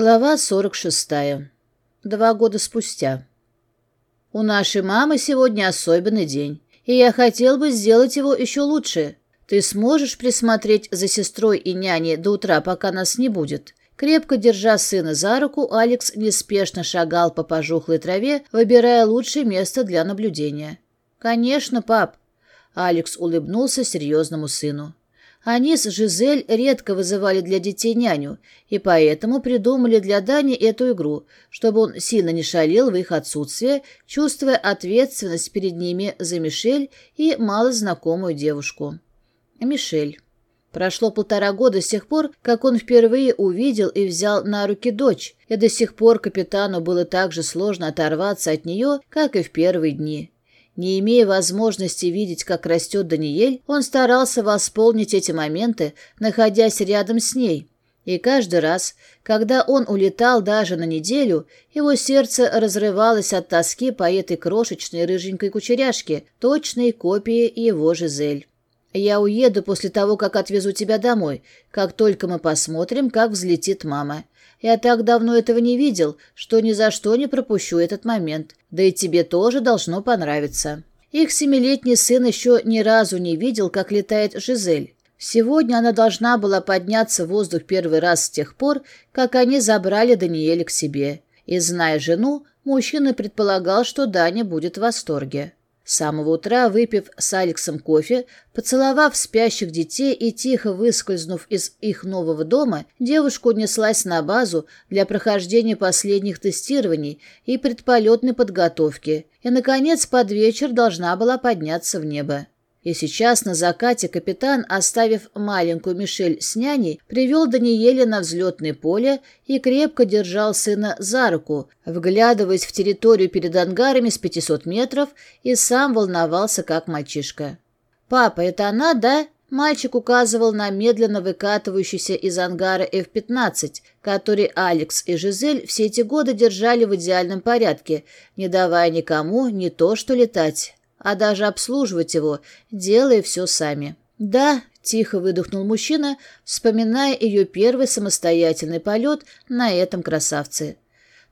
Глава 46. Два года спустя. У нашей мамы сегодня особенный день, и я хотел бы сделать его еще лучше. Ты сможешь присмотреть за сестрой и няней до утра, пока нас не будет. Крепко держа сына за руку, Алекс неспешно шагал по пожухлой траве, выбирая лучшее место для наблюдения. «Конечно, пап!» Алекс улыбнулся серьезному сыну. Они с Жизель редко вызывали для детей няню, и поэтому придумали для Дани эту игру, чтобы он сильно не шалил в их отсутствие, чувствуя ответственность перед ними за Мишель и малознакомую девушку. Мишель. Прошло полтора года с тех пор, как он впервые увидел и взял на руки дочь, и до сих пор капитану было так же сложно оторваться от нее, как и в первые дни. Не имея возможности видеть, как растет Даниэль, он старался восполнить эти моменты, находясь рядом с ней. И каждый раз, когда он улетал даже на неделю, его сердце разрывалось от тоски по этой крошечной рыженькой кучеряшке, точной копии его Жизель. «Я уеду после того, как отвезу тебя домой, как только мы посмотрим, как взлетит мама. Я так давно этого не видел, что ни за что не пропущу этот момент. Да и тебе тоже должно понравиться». Их семилетний сын еще ни разу не видел, как летает Жизель. Сегодня она должна была подняться в воздух первый раз с тех пор, как они забрали Даниэля к себе. И, зная жену, мужчина предполагал, что Даня будет в восторге самого утра, выпив с Алексом кофе, поцеловав спящих детей и тихо выскользнув из их нового дома, девушка унеслась на базу для прохождения последних тестирований и предполетной подготовки и, наконец, под вечер должна была подняться в небо. И сейчас на закате капитан, оставив маленькую Мишель с няней, привел Даниэля на взлетное поле и крепко держал сына за руку, вглядываясь в территорию перед ангарами с 500 метров, и сам волновался, как мальчишка. «Папа, это она, да?» Мальчик указывал на медленно выкатывающийся из ангара F-15, который Алекс и Жизель все эти годы держали в идеальном порядке, не давая никому не то что летать, а даже обслуживать его, делая все сами. Да, тихо выдохнул мужчина, вспоминая ее первый самостоятельный полет на этом красавце.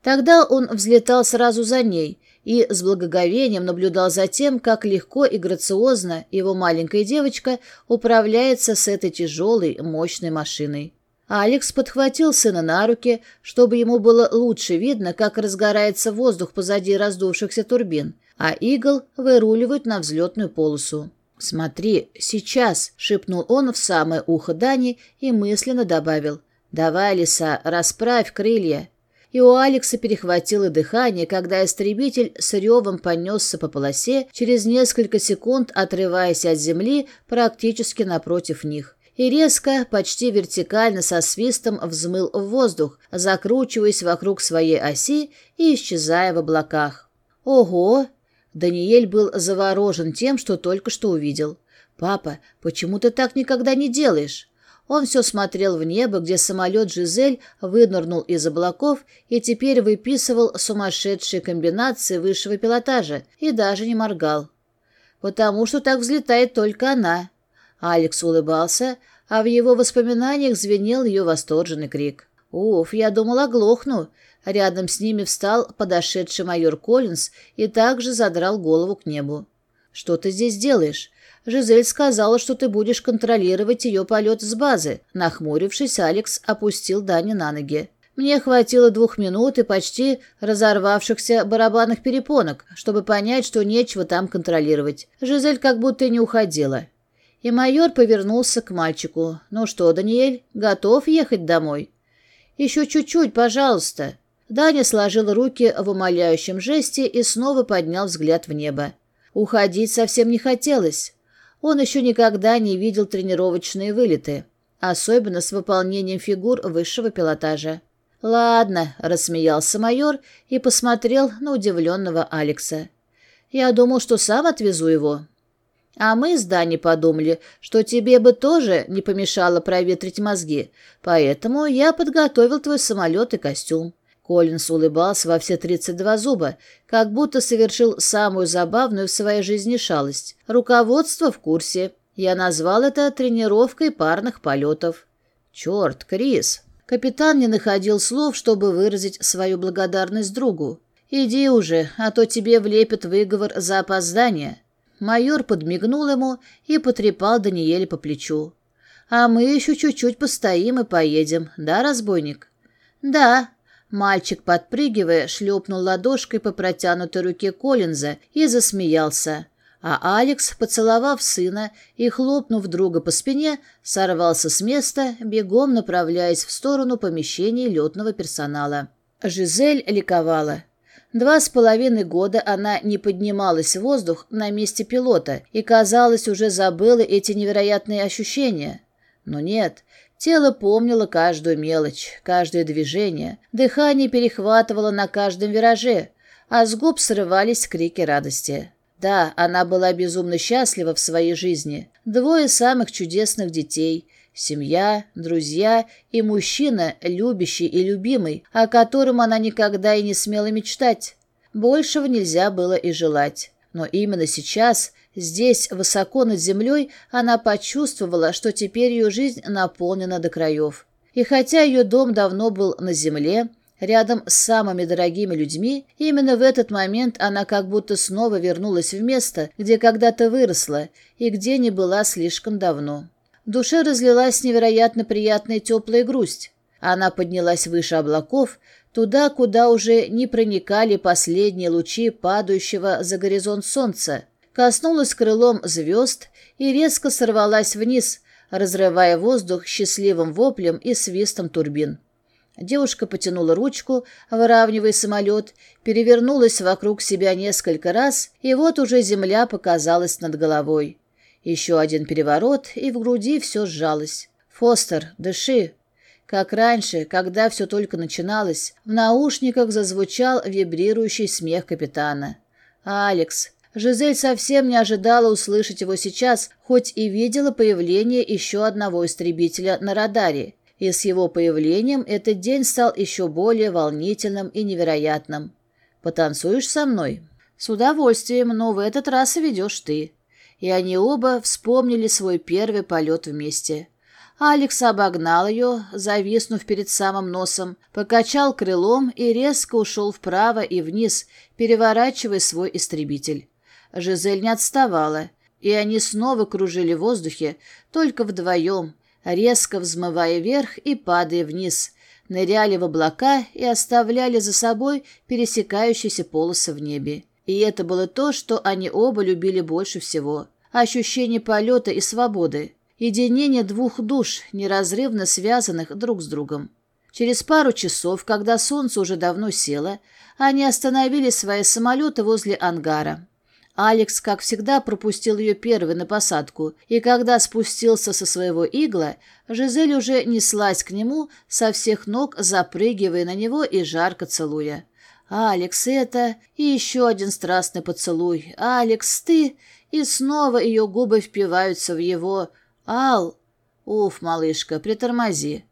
Тогда он взлетал сразу за ней и с благоговением наблюдал за тем, как легко и грациозно его маленькая девочка управляется с этой тяжелой, мощной машиной. Алекс подхватил сына на руки, чтобы ему было лучше видно, как разгорается воздух позади раздувшихся турбин – а игл выруливают на взлетную полосу. «Смотри, сейчас!» — шепнул он в самое ухо Дани и мысленно добавил. «Давай, лиса, расправь крылья!» И у Алекса перехватило дыхание, когда истребитель с ревом понесся по полосе, через несколько секунд отрываясь от земли практически напротив них. И резко, почти вертикально со свистом взмыл в воздух, закручиваясь вокруг своей оси и исчезая в облаках. «Ого!» Даниэль был заворожен тем, что только что увидел. «Папа, почему ты так никогда не делаешь?» Он все смотрел в небо, где самолет «Жизель» вынырнул из облаков и теперь выписывал сумасшедшие комбинации высшего пилотажа и даже не моргал. «Потому что так взлетает только она». Алекс улыбался, а в его воспоминаниях звенел ее восторженный крик. «Уф, я думала, глохну. Рядом с ними встал подошедший майор Коллинз и также задрал голову к небу. «Что ты здесь делаешь?» «Жизель сказала, что ты будешь контролировать ее полет с базы». Нахмурившись, Алекс опустил Дани на ноги. Мне хватило двух минут и почти разорвавшихся барабанных перепонок, чтобы понять, что нечего там контролировать. Жизель как будто не уходила. И майор повернулся к мальчику. «Ну что, Даниэль, готов ехать домой?» «Еще чуть-чуть, пожалуйста». Дарья сложил руки в умоляющем жесте и снова поднял взгляд в небо. Уходить совсем не хотелось. Он еще никогда не видел тренировочные вылеты, особенно с выполнением фигур высшего пилотажа. «Ладно», — рассмеялся майор и посмотрел на удивленного Алекса. «Я думал, что сам отвезу его». «А мы с Даней подумали, что тебе бы тоже не помешало проветрить мозги, поэтому я подготовил твой самолет и костюм. Коллинс улыбался во все 32 зуба, как будто совершил самую забавную в своей жизни шалость. Руководство в курсе. Я назвал это тренировкой парных полетов. Черт, Крис! Капитан не находил слов, чтобы выразить свою благодарность другу. «Иди уже, а то тебе влепят выговор за опоздание». Майор подмигнул ему и потрепал Даниэля по плечу. «А мы еще чуть-чуть постоим и поедем, да, разбойник?» «Да», Мальчик, подпрыгивая, шлепнул ладошкой по протянутой руке Коллинза и засмеялся. А Алекс, поцеловав сына и хлопнув друга по спине, сорвался с места, бегом направляясь в сторону помещения летного персонала. Жизель ликовала. Два с половиной года она не поднималась в воздух на месте пилота и, казалось, уже забыла эти невероятные ощущения. Но нет, Тело помнило каждую мелочь, каждое движение, дыхание перехватывало на каждом вираже, а с губ срывались крики радости. Да, она была безумно счастлива в своей жизни. Двое самых чудесных детей, семья, друзья и мужчина, любящий и любимый, о котором она никогда и не смела мечтать. Большего нельзя было и желать. Но именно сейчас, здесь, высоко над землей, она почувствовала, что теперь ее жизнь наполнена до краев. И хотя ее дом давно был на земле, рядом с самыми дорогими людьми, именно в этот момент она как будто снова вернулась в место, где когда-то выросла и где не была слишком давно. В душе разлилась невероятно приятная теплая грусть. Она поднялась выше облаков, туда, куда уже не проникали последние лучи падающего за горизонт солнца, коснулась крылом звезд и резко сорвалась вниз, разрывая воздух счастливым воплем и свистом турбин. Девушка потянула ручку, выравнивая самолет, перевернулась вокруг себя несколько раз, и вот уже земля показалась над головой. Еще один переворот, и в груди все сжалось. «Фостер, дыши!» Как раньше, когда все только начиналось, в наушниках зазвучал вибрирующий смех капитана. «Алекс!» Жизель совсем не ожидала услышать его сейчас, хоть и видела появление еще одного истребителя на радаре. И с его появлением этот день стал еще более волнительным и невероятным. «Потанцуешь со мной?» «С удовольствием, но в этот раз ведешь ты». И они оба вспомнили свой первый полет вместе. Алекс обогнал ее, зависнув перед самым носом, покачал крылом и резко ушел вправо и вниз, переворачивая свой истребитель. Жизель не отставала, и они снова кружили в воздухе, только вдвоем, резко взмывая вверх и падая вниз, ныряли в облака и оставляли за собой пересекающиеся полосы в небе. И это было то, что они оба любили больше всего – ощущение полета и свободы. Единение двух душ, неразрывно связанных друг с другом. Через пару часов, когда солнце уже давно село, они остановили свои самолеты возле ангара. Алекс, как всегда, пропустил ее первый на посадку, и когда спустился со своего игла, Жизель уже неслась к нему со всех ног, запрыгивая на него и жарко целуя. «Алекс, это...» И еще один страстный поцелуй. «Алекс, ты...» И снова ее губы впиваются в его... Ал! Уф, малышка, притормози.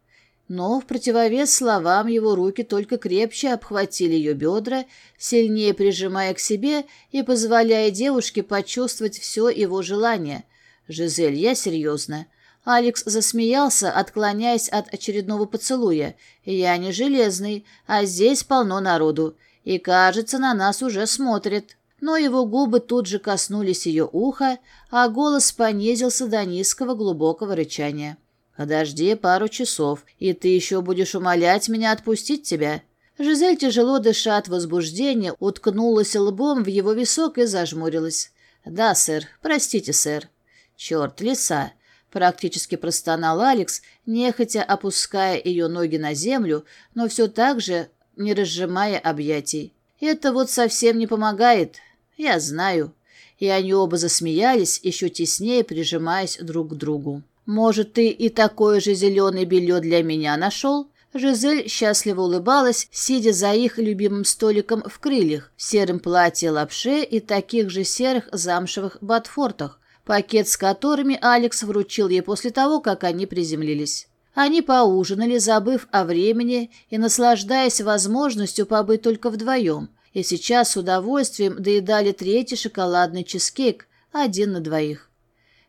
Но в противовес словам его руки только крепче обхватили ее бедра, сильнее прижимая к себе и позволяя девушке почувствовать все его желание. «Жизель, я серьезно». Алекс засмеялся, отклоняясь от очередного поцелуя. «Я не железный, а здесь полно народу, и, кажется, на нас уже смотрит» но его губы тут же коснулись ее уха, а голос понизился до низкого глубокого рычания. «Подожди пару часов, и ты еще будешь умолять меня отпустить тебя». Жизель, тяжело дыша от возбуждения, уткнулась лбом в его висок и зажмурилась. «Да, сэр. Простите, сэр». «Черт, лиса!» — практически простонал Алекс, нехотя опуская ее ноги на землю, но все так же не разжимая объятий. «Это вот совсем не помогает. Я знаю. И они оба засмеялись, еще теснее прижимаясь друг к другу. «Может, ты и такое же зеленое белье для меня нашел?» Жизель счастливо улыбалась, сидя за их любимым столиком в крыльях, в сером платье лапше и таких же серых замшевых ботфортах, пакет с которыми Алекс вручил ей после того, как они приземлились. Они поужинали, забыв о времени и наслаждаясь возможностью побыть только вдвоем – и сейчас с удовольствием доедали третий шоколадный чизкейк, один на двоих.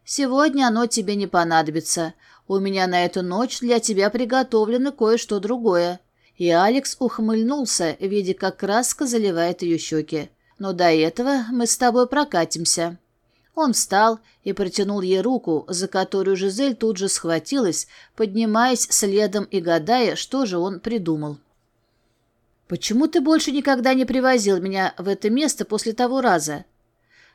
Сегодня оно тебе не понадобится. У меня на эту ночь для тебя приготовлено кое-что другое. И Алекс ухмыльнулся, видя, как краска заливает ее щеки. Но до этого мы с тобой прокатимся. Он встал и протянул ей руку, за которую Жизель тут же схватилась, поднимаясь следом и гадая, что же он придумал. Почему ты больше никогда не привозил меня в это место после того раза?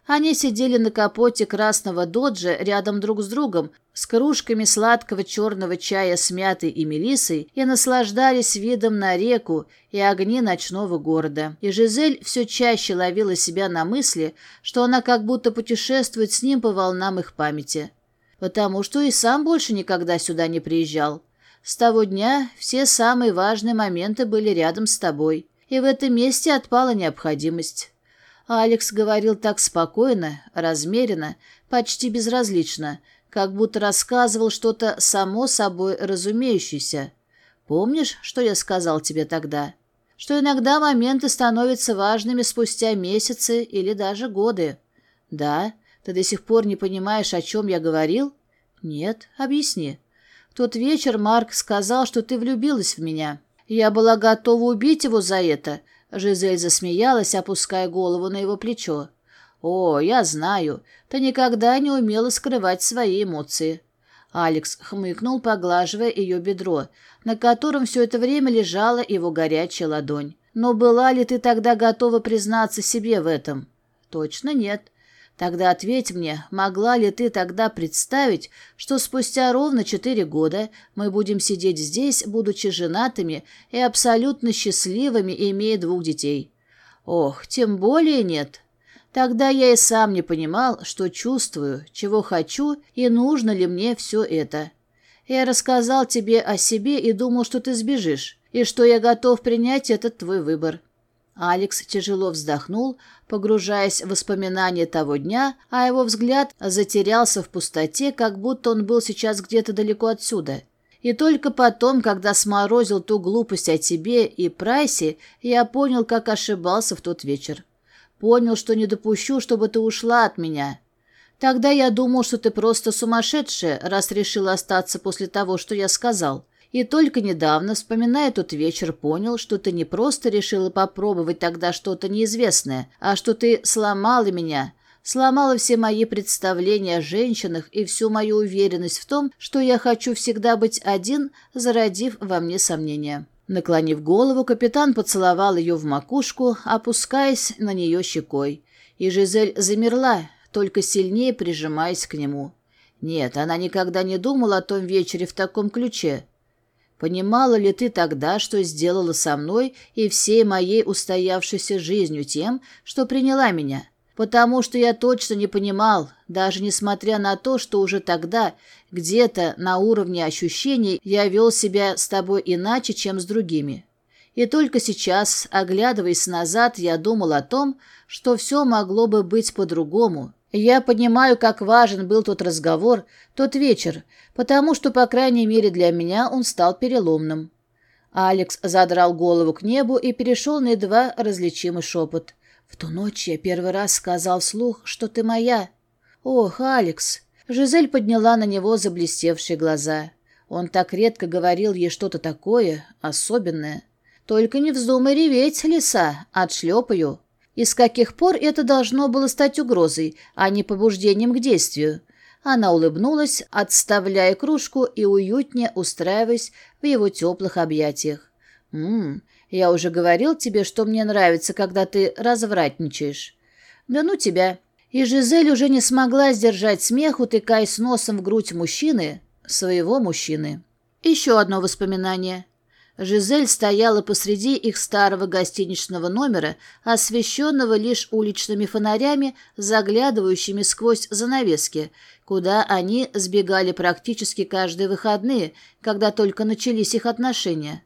Они сидели на капоте красного доджа рядом друг с другом, с кружками сладкого черного чая с мятой и мелисой, и наслаждались видом на реку и огни ночного города. И Жизель все чаще ловила себя на мысли, что она как будто путешествует с ним по волнам их памяти. Потому что и сам больше никогда сюда не приезжал. С того дня все самые важные моменты были рядом с тобой, и в этом месте отпала необходимость. Алекс говорил так спокойно, размеренно, почти безразлично, как будто рассказывал что-то само собой разумеющееся. Помнишь, что я сказал тебе тогда? Что иногда моменты становятся важными спустя месяцы или даже годы. Да, ты до сих пор не понимаешь, о чем я говорил? Нет, объясни. Тот вечер Марк сказал, что ты влюбилась в меня. Я была готова убить его за это. Жизель засмеялась, опуская голову на его плечо. «О, я знаю, ты никогда не умела скрывать свои эмоции». Алекс хмыкнул, поглаживая ее бедро, на котором все это время лежала его горячая ладонь. «Но была ли ты тогда готова признаться себе в этом?» «Точно нет. Тогда ответь мне, могла ли ты тогда представить, что спустя ровно четыре года мы будем сидеть здесь, будучи женатыми и абсолютно счастливыми, имея двух детей? Ох, тем более нет. Тогда я и сам не понимал, что чувствую, чего хочу и нужно ли мне все это. Я рассказал тебе о себе и думал, что ты сбежишь, и что я готов принять этот твой выбор. Алекс тяжело вздохнул, погружаясь в воспоминания того дня, а его взгляд затерялся в пустоте, как будто он был сейчас где-то далеко отсюда. И только потом, когда сморозил ту глупость о тебе и Прайсе, я понял, как ошибался в тот вечер. Понял, что не допущу, чтобы ты ушла от меня. Тогда я думал, что ты просто сумасшедшая, раз решила остаться после того, что я сказал. И только недавно, вспоминая тот вечер, понял, что ты не просто решила попробовать тогда что-то неизвестное, а что ты сломала меня, сломала все мои представления о женщинах и всю мою уверенность в том, что я хочу всегда быть один, зародив во мне сомнения. Наклонив голову, капитан поцеловал ее в макушку, опускаясь на нее щекой. И Жизель замерла, только сильнее прижимаясь к нему. Нет, она никогда не думала о том вечере в таком ключе понимала ли ты тогда, что сделала со мной и всей моей устоявшейся жизнью тем, что приняла меня? Потому что я точно не понимал, даже несмотря на то, что уже тогда, где-то на уровне ощущений, я вел себя с тобой иначе, чем с другими. И только сейчас, оглядываясь назад, я думал о том, что все могло бы быть по-другому, я понимаю, как важен был тот разговор, тот вечер, потому что, по крайней мере, для меня он стал переломным. Алекс задрал голову к небу и перешел на едва различимый шепот. «В ту ночь я первый раз сказал вслух, что ты моя». «Ох, Алекс!» Жизель подняла на него заблестевшие глаза. Он так редко говорил ей что-то такое, особенное. «Только не вздумай реветь, лиса, отшлепаю. И с каких пор это должно было стать угрозой, а не побуждением к действию? Она улыбнулась, отставляя кружку и уютнее устраиваясь в его теплых объятиях. «Ммм, я уже говорил тебе, что мне нравится, когда ты развратничаешь». «Да ну тебя!» И Жизель уже не смогла сдержать смех, утыкаясь носом в грудь мужчины, своего мужчины. Еще одно воспоминание – Жизель стояла посреди их старого гостиничного номера, освещенного лишь уличными фонарями, заглядывающими сквозь занавески, куда они сбегали практически каждые выходные, когда только начались их отношения.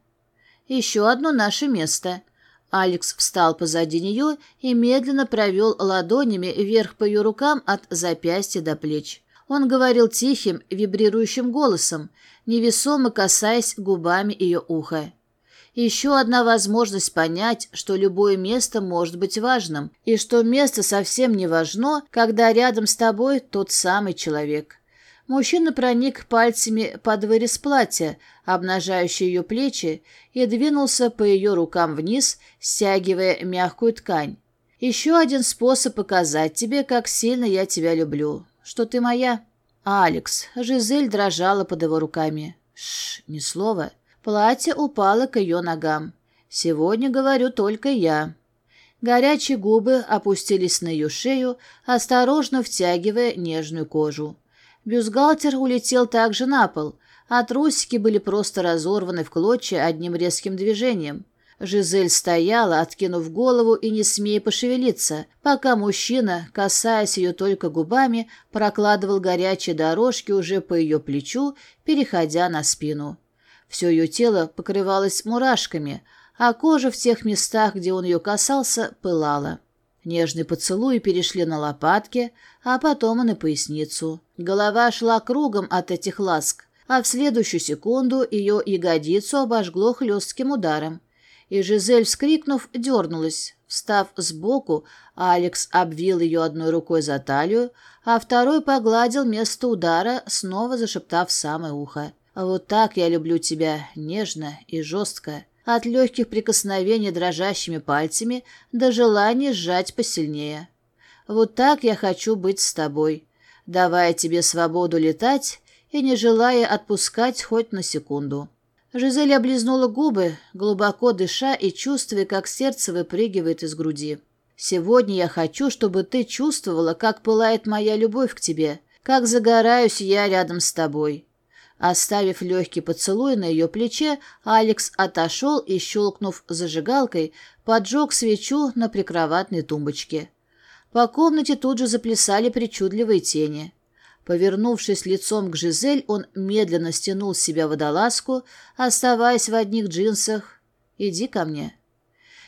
«Еще одно наше место». Алекс встал позади нее и медленно провел ладонями вверх по ее рукам от запястья до плеч. Он говорил тихим, вибрирующим голосом – невесомо касаясь губами ее уха. Еще одна возможность понять, что любое место может быть важным, и что место совсем не важно, когда рядом с тобой тот самый человек. Мужчина проник пальцами под вырез платья, обнажающий ее плечи, и двинулся по ее рукам вниз, стягивая мягкую ткань. «Еще один способ показать тебе, как сильно я тебя люблю, что ты моя». Алекс, Жизель дрожала под его руками. Шш, ни слова. Платье упало к ее ногам. «Сегодня говорю только я». Горячие губы опустились на ее шею, осторожно втягивая нежную кожу. Бюстгальтер улетел также на пол, а трусики были просто разорваны в клочья одним резким движением. Жизель стояла, откинув голову и не смея пошевелиться, пока мужчина, касаясь ее только губами, прокладывал горячие дорожки уже по ее плечу, переходя на спину. Все ее тело покрывалось мурашками, а кожа в тех местах, где он ее касался, пылала. Нежные поцелуи перешли на лопатки, а потом и на поясницу. Голова шла кругом от этих ласк, а в следующую секунду ее ягодицу обожгло хлестким ударом и Жизель, вскрикнув, дернулась. Встав сбоку, Алекс обвил ее одной рукой за талию, а второй погладил место удара, снова зашептав в самое ухо. «Вот так я люблю тебя, нежно и жестко» от легких прикосновений дрожащими пальцами до желания сжать посильнее. Вот так я хочу быть с тобой, давая тебе свободу летать и не желая отпускать хоть на секунду. Жизель облизнула губы, глубоко дыша и чувствуя, как сердце выпрыгивает из груди. «Сегодня я хочу, чтобы ты чувствовала, как пылает моя любовь к тебе, как загораюсь я рядом с тобой». Оставив легкий поцелуй на ее плече, Алекс отошел и, щелкнув зажигалкой, поджег свечу на прикроватной тумбочке. По комнате тут же заплясали причудливые тени. Повернувшись лицом к Жизель, он медленно стянул с себя водолазку, оставаясь в одних джинсах. «Иди ко мне».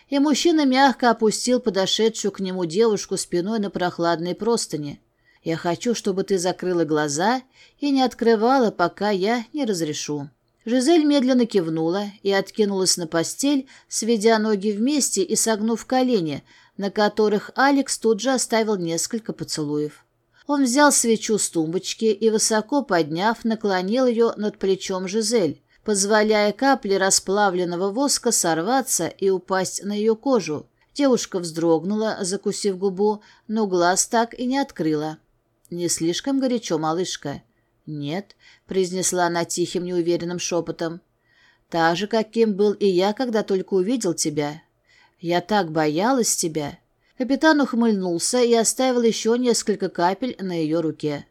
И мужчина мягко опустил подошедшую к нему девушку спиной на прохладной простыни. «Я хочу, чтобы ты закрыла глаза и не открывала, пока я не разрешу». Жизель медленно кивнула и откинулась на постель, сведя ноги вместе и согнув колени, на которых Алекс тут же оставил несколько поцелуев. Он взял свечу с тумбочки и, высоко подняв, наклонил ее над плечом Жизель, позволяя капле расплавленного воска сорваться и упасть на ее кожу. Девушка вздрогнула, закусив губу, но глаз так и не открыла. «Не слишком горячо, малышка?» «Нет», — произнесла она тихим, неуверенным шепотом. Так же, каким был и я, когда только увидел тебя. Я так боялась тебя». Капитан ухмыльнулся и оставил еще несколько капель на ее руке.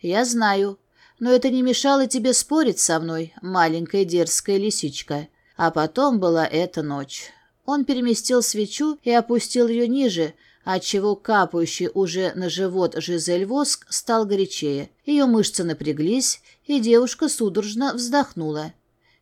«Я знаю, но это не мешало тебе спорить со мной, маленькая дерзкая лисичка. А потом была эта ночь». Он переместил свечу и опустил ее ниже, отчего капающий уже на живот Жизель воск стал горячее. Ее мышцы напряглись, и девушка судорожно вздохнула.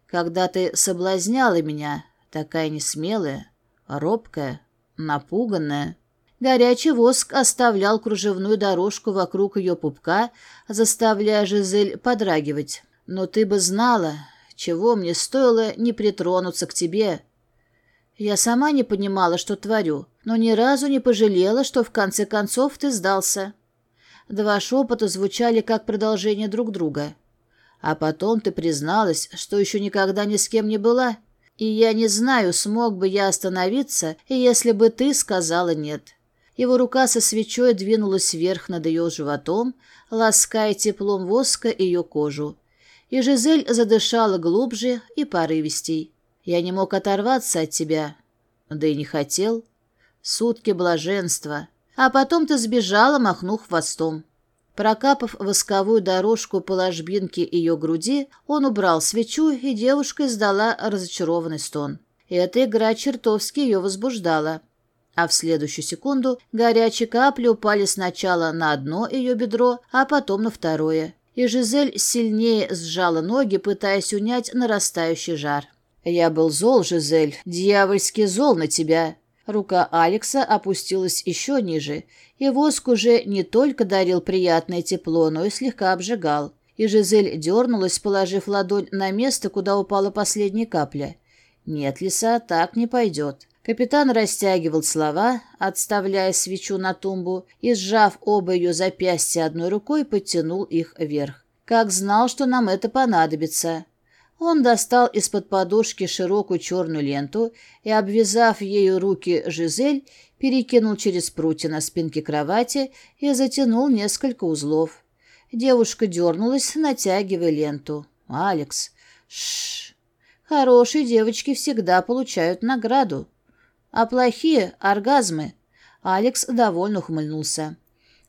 «Когда ты соблазняла меня, такая несмелая, робкая, напуганная...» Горячий воск оставлял кружевную дорожку вокруг ее пупка, заставляя Жизель подрагивать. «Но ты бы знала, чего мне стоило не притронуться к тебе». Я сама не понимала, что творю, но ни разу не пожалела, что в конце концов ты сдался. Два шепота звучали как продолжение друг друга. А потом ты призналась, что еще никогда ни с кем не была. И я не знаю, смог бы я остановиться, если бы ты сказала «нет». Его рука со свечой двинулась вверх над ее животом, лаская теплом воска ее кожу. И Жизель задышала глубже и порывистей. «Я не мог оторваться от тебя». «Да и не хотел». «Сутки блаженства». «А потом ты сбежала, махнув хвостом». Прокапав восковую дорожку по ложбинке ее груди, он убрал свечу, и девушка издала разочарованный стон. Эта игра чертовски ее возбуждала а в следующую секунду горячие капли упали сначала на одно ее бедро, а потом на второе. И Жизель сильнее сжала ноги, пытаясь унять нарастающий жар. «Я был зол, Жизель, дьявольски зол на тебя!» Рука Алекса опустилась еще ниже, и воск уже не только дарил приятное тепло, но и слегка обжигал. И Жизель дернулась, положив ладонь на место, куда упала последняя капля. «Нет, лиса, так не пойдет. Капитан, растягивал слова, отставляя свечу на тумбу, и, сжав оба ее запястья одной рукой, подтянул их вверх. Как знал, что нам это понадобится. Он достал из-под подушки широкую черную ленту и, обвязав ею руки Жизель, перекинул через прутья на спинке кровати и затянул несколько узлов. Девушка дернулась, натягивая ленту. «Алекс, шш, хорошие девочки всегда получают награду». «Оплохие оргазмы». Алекс довольно ухмыльнулся.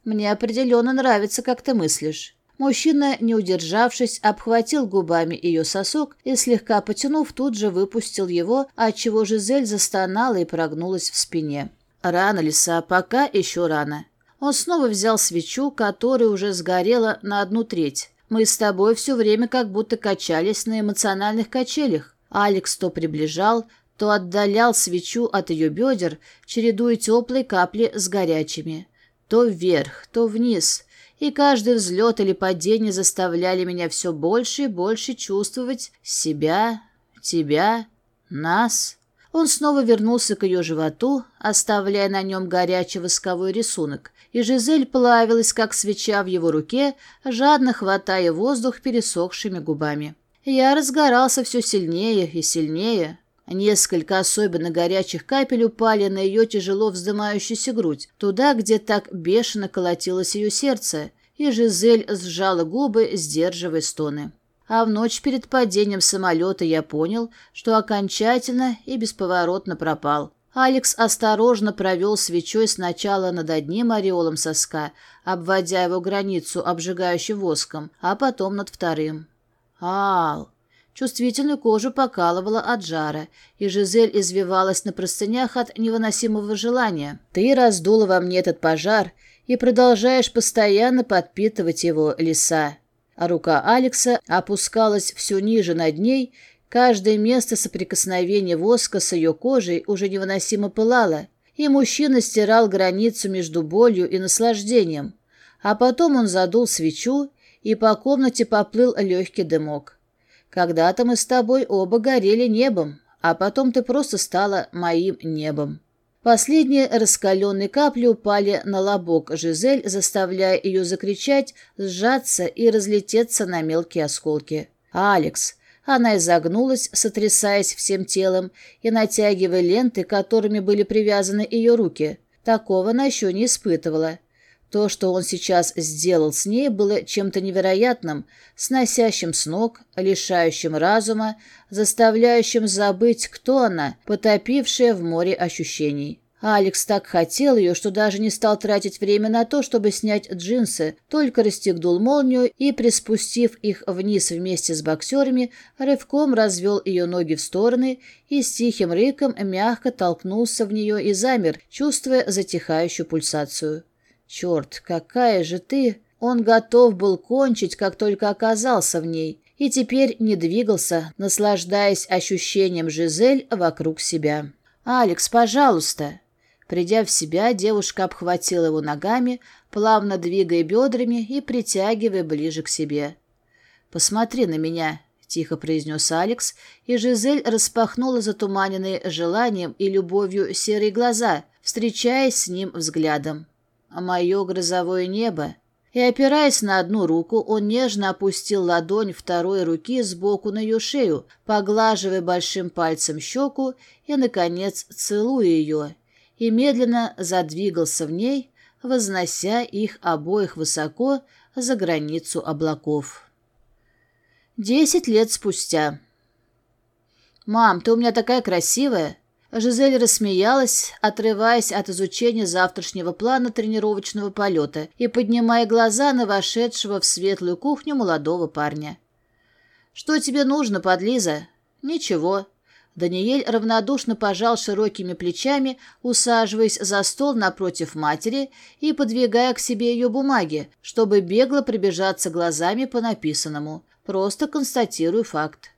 «Мне определенно нравится, как ты мыслишь». Мужчина, не удержавшись, обхватил губами ее сосок и, слегка потянув, тут же выпустил его, отчего Жизель застонала и прогнулась в спине. «Рано, лиса, пока еще рано». Он снова взял свечу, которая уже сгорела на одну треть. «Мы с тобой все время как будто качались на эмоциональных качелях. Алекс то приближал, то отдалял свечу от ее бедер, чередуя теплые капли с горячими. То вверх, то вниз, и каждый взлет или падение заставляли меня все больше и больше чувствовать себя, тебя, нас. Он снова вернулся к ее животу, оставляя на нем горячий восковой рисунок, и Жизель плавилась, как свеча в его руке, жадно хватая воздух пересохшими губами. Я разгорался все сильнее и сильнее. Несколько особенно горячих капель упали на ее тяжело вздымающуюся грудь, туда, где так бешено колотилось ее сердце, и Жизель сжала губы, сдерживая стоны. А в ночь перед падением самолета я понял, что окончательно и бесповоротно пропал. Алекс осторожно провел свечой сначала над одним ореолом соска, обводя его границу обжигающим воском, а потом над вторым. «Ал!» Чувствительную кожу покалывала от жара, и Жизель извивалась на простынях от невыносимого желания. «Ты раздула во мне этот пожар и продолжаешь постоянно подпитывать его лиса. А рука Алекса опускалась все ниже над ней, каждое место соприкосновения воска с ее кожей уже невыносимо пылало, и мужчина стирал границу между болью и наслаждением. А потом он задул свечу, и по комнате поплыл легкий дымок. Когда-то мы с тобой оба горели небом, а потом ты просто стала моим небом». Последние раскаленные капли упали на лобок Жизель, заставляя ее закричать, сжаться и разлететься на мелкие осколки. А «Алекс!» Она изогнулась, сотрясаясь всем телом и натягивая ленты, которыми были привязаны ее руки. Такого она еще не испытывала. То, что он сейчас сделал с ней, было чем-то невероятным, сносящим с ног, лишающим разума, заставляющим забыть, кто она, потопившая в море ощущений. Алекс так хотел ее, что даже не стал тратить время на то, чтобы снять джинсы, только расстегнул молнию и, приспустив их вниз вместе с боксерами, рывком развел ее ноги в стороны и с тихим рыком мягко толкнулся в нее и замер, чувствуя затихающую пульсацию. Черт, какая же ты! Он готов был кончить, как только оказался в ней, и теперь не двигался, наслаждаясь ощущением Жизель вокруг себя. «Алекс, пожалуйста!» Придя в себя, девушка обхватила его ногами, плавно двигая бедрами и притягивая ближе к себе. «Посмотри на меня», — тихо произнес Алекс, и Жизель распахнула затуманенные желанием и любовью серые глаза, встречаясь с ним взглядом. Ама ее грозовое небо, и, опираясь на одну руку, он нежно опустил ладонь второй руки сбоку на ее шею, поглаживая большим пальцем щеку и, наконец, целуя ее, и медленно задвигался в ней, вознося их обоих высоко за границу облаков. Десять лет спустя. «Мам, ты у меня такая красивая!» Жизель рассмеялась, отрываясь от изучения завтрашнего плана тренировочного полета и поднимая глаза на вошедшего в светлую кухню молодого парня. «Что тебе нужно, подлиза?» «Ничего». Даниэль равнодушно пожал широкими плечами, усаживаясь за стол напротив матери и подвигая к себе ее бумаги, чтобы бегло прибежаться глазами по написанному. «Просто констатирую факт».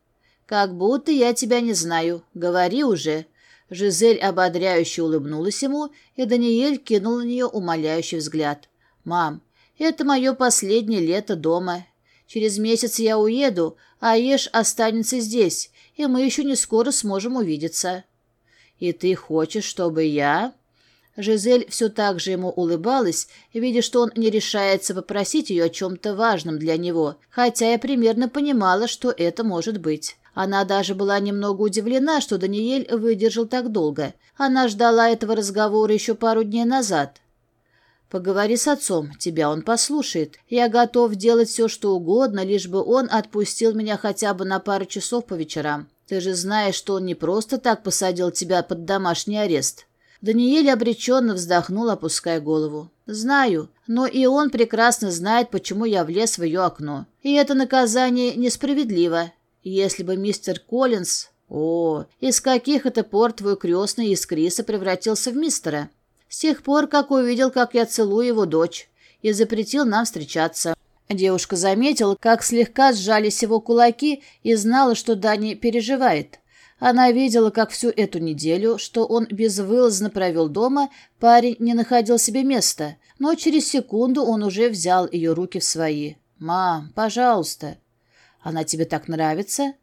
«Как будто я тебя не знаю. Говори уже», Жизель, ободряюще улыбнулась ему, и Даниэль кинул на нее умоляющий взгляд. «Мам, это мое последнее лето дома. Через месяц я уеду, а Еш останется здесь, и мы еще не скоро сможем увидеться». «И ты хочешь, чтобы я...» Жизель все так же ему улыбалась, видя, что он не решается попросить ее о чем-то важном для него, хотя я примерно понимала, что это может быть. Она даже была немного удивлена, что Даниэль выдержал так долго. Она ждала этого разговора еще пару дней назад. «Поговори с отцом, тебя он послушает. Я готов делать все, что угодно, лишь бы он отпустил меня хотя бы на пару часов по вечерам. Ты же знаешь, что он не просто так посадил тебя под домашний арест». Даниэль обреченно вздохнул, опуская голову. «Знаю, но и он прекрасно знает, почему я влез в ее окно. И это наказание несправедливо. Если бы мистер Коллинз... О, из каких это пор твой крестный из Криса превратился в мистера? С тех пор, как увидел, как я целую его дочь, и запретил нам встречаться. Девушка заметила, как слегка сжались его кулаки и знала, что Дани переживает. Она видела, как всю эту неделю, что он безвылазно провел дома, парень не находил себе места, но через секунду он уже взял ее руки в свои. «Мам, пожалуйста, она тебе так нравится?»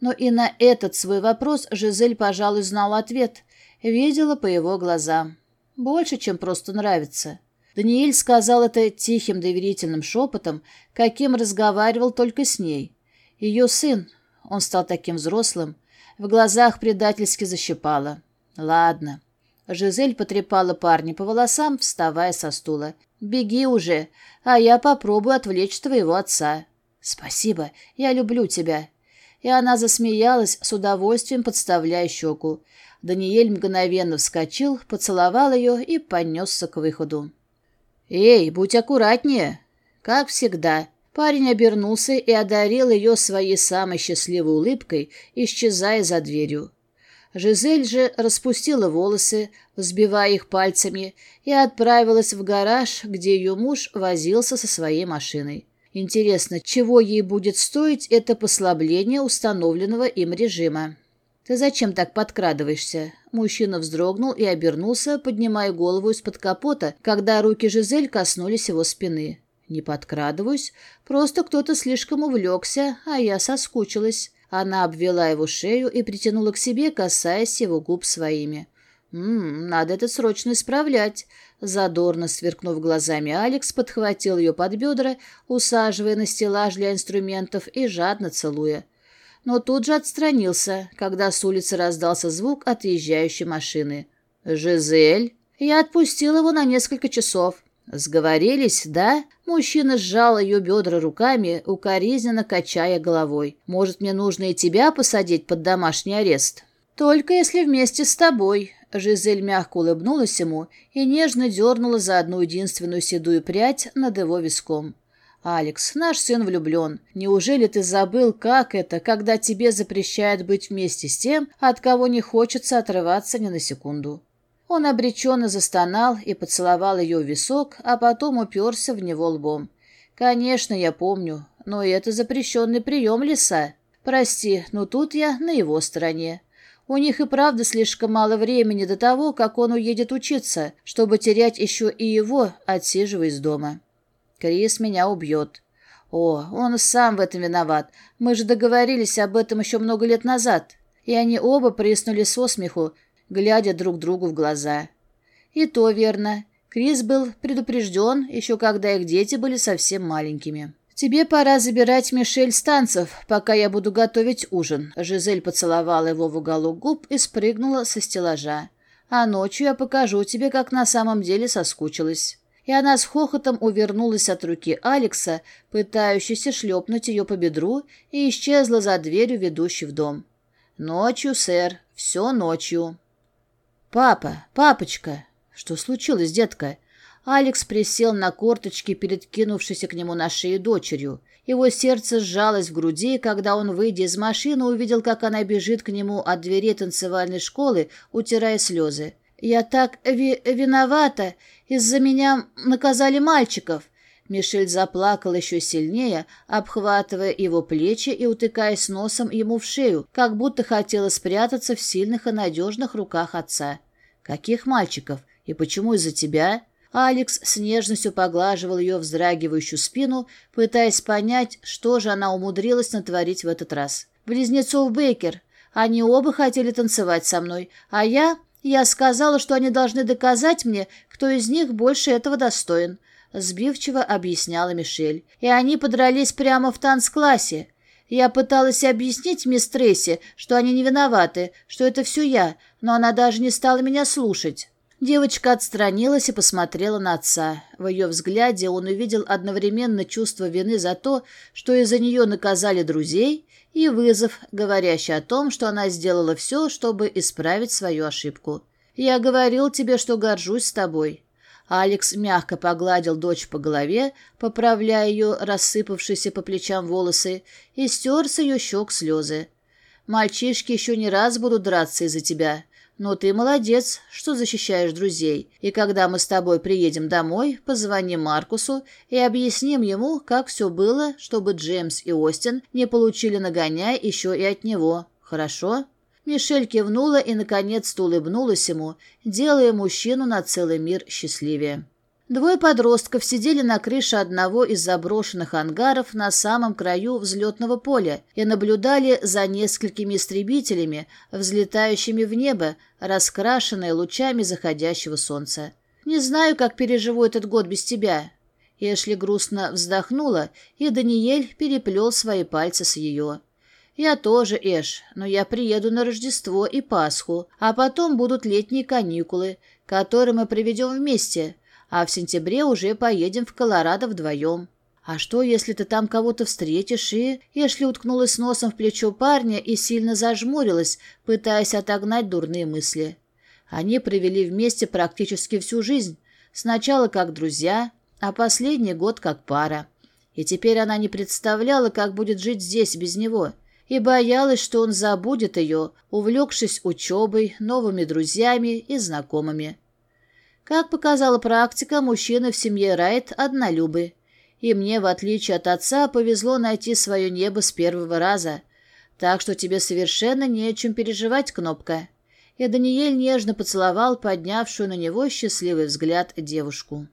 Но и на этот свой вопрос Жизель, пожалуй, знал ответ. Видела по его глазам. «Больше, чем просто нравится». Даниэль сказал это тихим доверительным шепотом, каким разговаривал только с ней. Ее сын, он стал таким взрослым, в глазах предательски защипало. «Ладно». Жизель потрепала парня по волосам, вставая со стула. «Беги уже, а я попробую отвлечь твоего отца». «Спасибо, я люблю тебя». И она засмеялась, с удовольствием подставляя щеку. Даниэль мгновенно вскочил, поцеловал ее и понесся к выходу. «Эй, будь аккуратнее!» «Как всегда». Парень обернулся и одарил ее своей самой счастливой улыбкой, исчезая за дверью. Жизель же распустила волосы, взбивая их пальцами, и отправилась в гараж, где ее муж возился со своей машиной. Интересно, чего ей будет стоить это послабление установленного им режима? «Ты зачем так подкрадываешься?» Мужчина вздрогнул и обернулся, поднимая голову из-под капота, когда руки Жизель коснулись его спины. «Не подкрадываюсь, просто кто-то слишком увлекся, а я соскучилась». Она обвела его шею и притянула к себе, касаясь его губ своими. «М «Надо это срочно исправлять. Задорно сверкнув глазами, Алекс подхватил ее под бедра, усаживая на стеллаж для инструментов и жадно целуя. Но тут же отстранился, когда с улицы раздался звук отъезжающей машины. «Жизель?» Я отпустил его на несколько часов. «Сговорились, да?» Мужчина сжал ее бедра руками, укоризненно качая головой. «Может, мне нужно и тебя посадить под домашний арест?» «Только если вместе с тобой», Жизель мягко улыбнулась ему и нежно дернула за одну единственную седую прядь над его виском. «Алекс, наш сын влюблен. Неужели ты забыл, как это, когда тебе запрещают быть вместе с тем, от кого не хочется отрываться ни на секунду?» Он обреченно застонал и поцеловал ее в висок, а потом уперся в него лбом. «Конечно, я помню, но это запрещенный прием леса. Прости, но тут я на его стороне». У них и правда слишком мало времени до того, как он уедет учиться, чтобы терять еще и его, отсиживаясь дома. Крис меня убьет. О, он сам в этом виноват. Мы же договорились об этом еще много лет назад. И они оба приснули со смеху, глядя друг другу в глаза. И то верно. Крис был предупрежден, еще когда их дети были совсем маленькими. Тебе пора забирать Мишель Станцев, пока я буду готовить ужин». Жизель поцеловала его в уголок губ и спрыгнула со стеллажа. «А ночью я покажу тебе, как на самом деле соскучилась». И она с хохотом увернулась от руки Алекса, пытающейся шлепнуть ее по бедру, и исчезла за дверью, ведущей в дом. «Ночью, сэр, все ночью». «Папа, папочка!» «Что случилось, детка?» Алекс присел на корточки перед кинувшейся к нему на шею дочерью. Его сердце сжалось в груди, когда он, выйдя из машины, увидел, как она бежит к нему от двери танцевальной школы, утирая слезы. «Я так ви виновата! Из-за меня наказали мальчиков!» Мишель заплакал еще сильнее, обхватывая его плечи и утыкаясь носом ему в шею, как будто хотела спрятаться в сильных и надежных руках отца. «Каких мальчиков? И почему из-за тебя?» Алекс с нежностью поглаживал ее вздрагивающую спину, пытаясь понять, что же она умудрилась натворить в этот раз. «Близнецов Бейкер. Они оба хотели танцевать со мной, а я...» Я сказала, что они должны доказать мне, кто из них больше этого достоин. Сбивчиво объясняла Мишель. И они подрались прямо в танцклассе. Я пыталась объяснить мисс Тресси, что они не виноваты, что это все я, но она даже не стала меня слушать. Девочка отстранилась и посмотрела на отца. В ее взгляде он увидел одновременно чувство вины за то, что из-за нее наказали друзей, и вызов, говорящий о том, что она сделала все, чтобы исправить свою ошибку. «Я говорил тебе, что горжусь тобой». Алекс мягко погладил дочь по голове, поправляя ее рассыпавшиеся по плечам волосы, и стер с ее щек слезы. «Мальчишки еще не раз будут драться из-за тебя. «Ну ты молодец, что защищаешь друзей, и когда мы с тобой приедем домой, позвони Маркусу и объясним ему, как все было, чтобы Джеймс и Остин не получили нагоняя еще и от него. Хорошо?» Мишель кивнула и, наконец-то, улыбнулась ему, делая мужчину на целый мир счастливее. Двое подростков сидели на крыше одного из заброшенных ангаров на самом краю взлетного поля и наблюдали за несколькими истребителями, взлетающими в небо, раскрашенные лучами заходящего солнца. «Не знаю, как переживу этот год без тебя». Эшли грустно вздохнула, и Даниэль переплел свои пальцы с ее. «Я тоже, Эш, но я приеду на Рождество и Пасху, а потом будут летние каникулы, которые мы проведем вместе» а в сентябре уже поедем в Колорадо вдвоем. А что, если ты там кого-то встретишь и...» Эшли уткнулась носом в плечо парня и сильно зажмурилась, пытаясь отогнать дурные мысли. Они провели вместе практически всю жизнь. Сначала как друзья, а последний год как пара. И теперь она не представляла, как будет жить здесь без него. И боялась, что он забудет ее, увлекшись учебой, новыми друзьями и знакомыми. Как показала практика, мужчины в семье Райт однолюбы. И мне, в отличие от отца, повезло найти свое небо с первого раза. Так что тебе совершенно не о чем переживать, Кнопка». И Даниэль нежно поцеловал поднявшую на него счастливый взгляд девушку.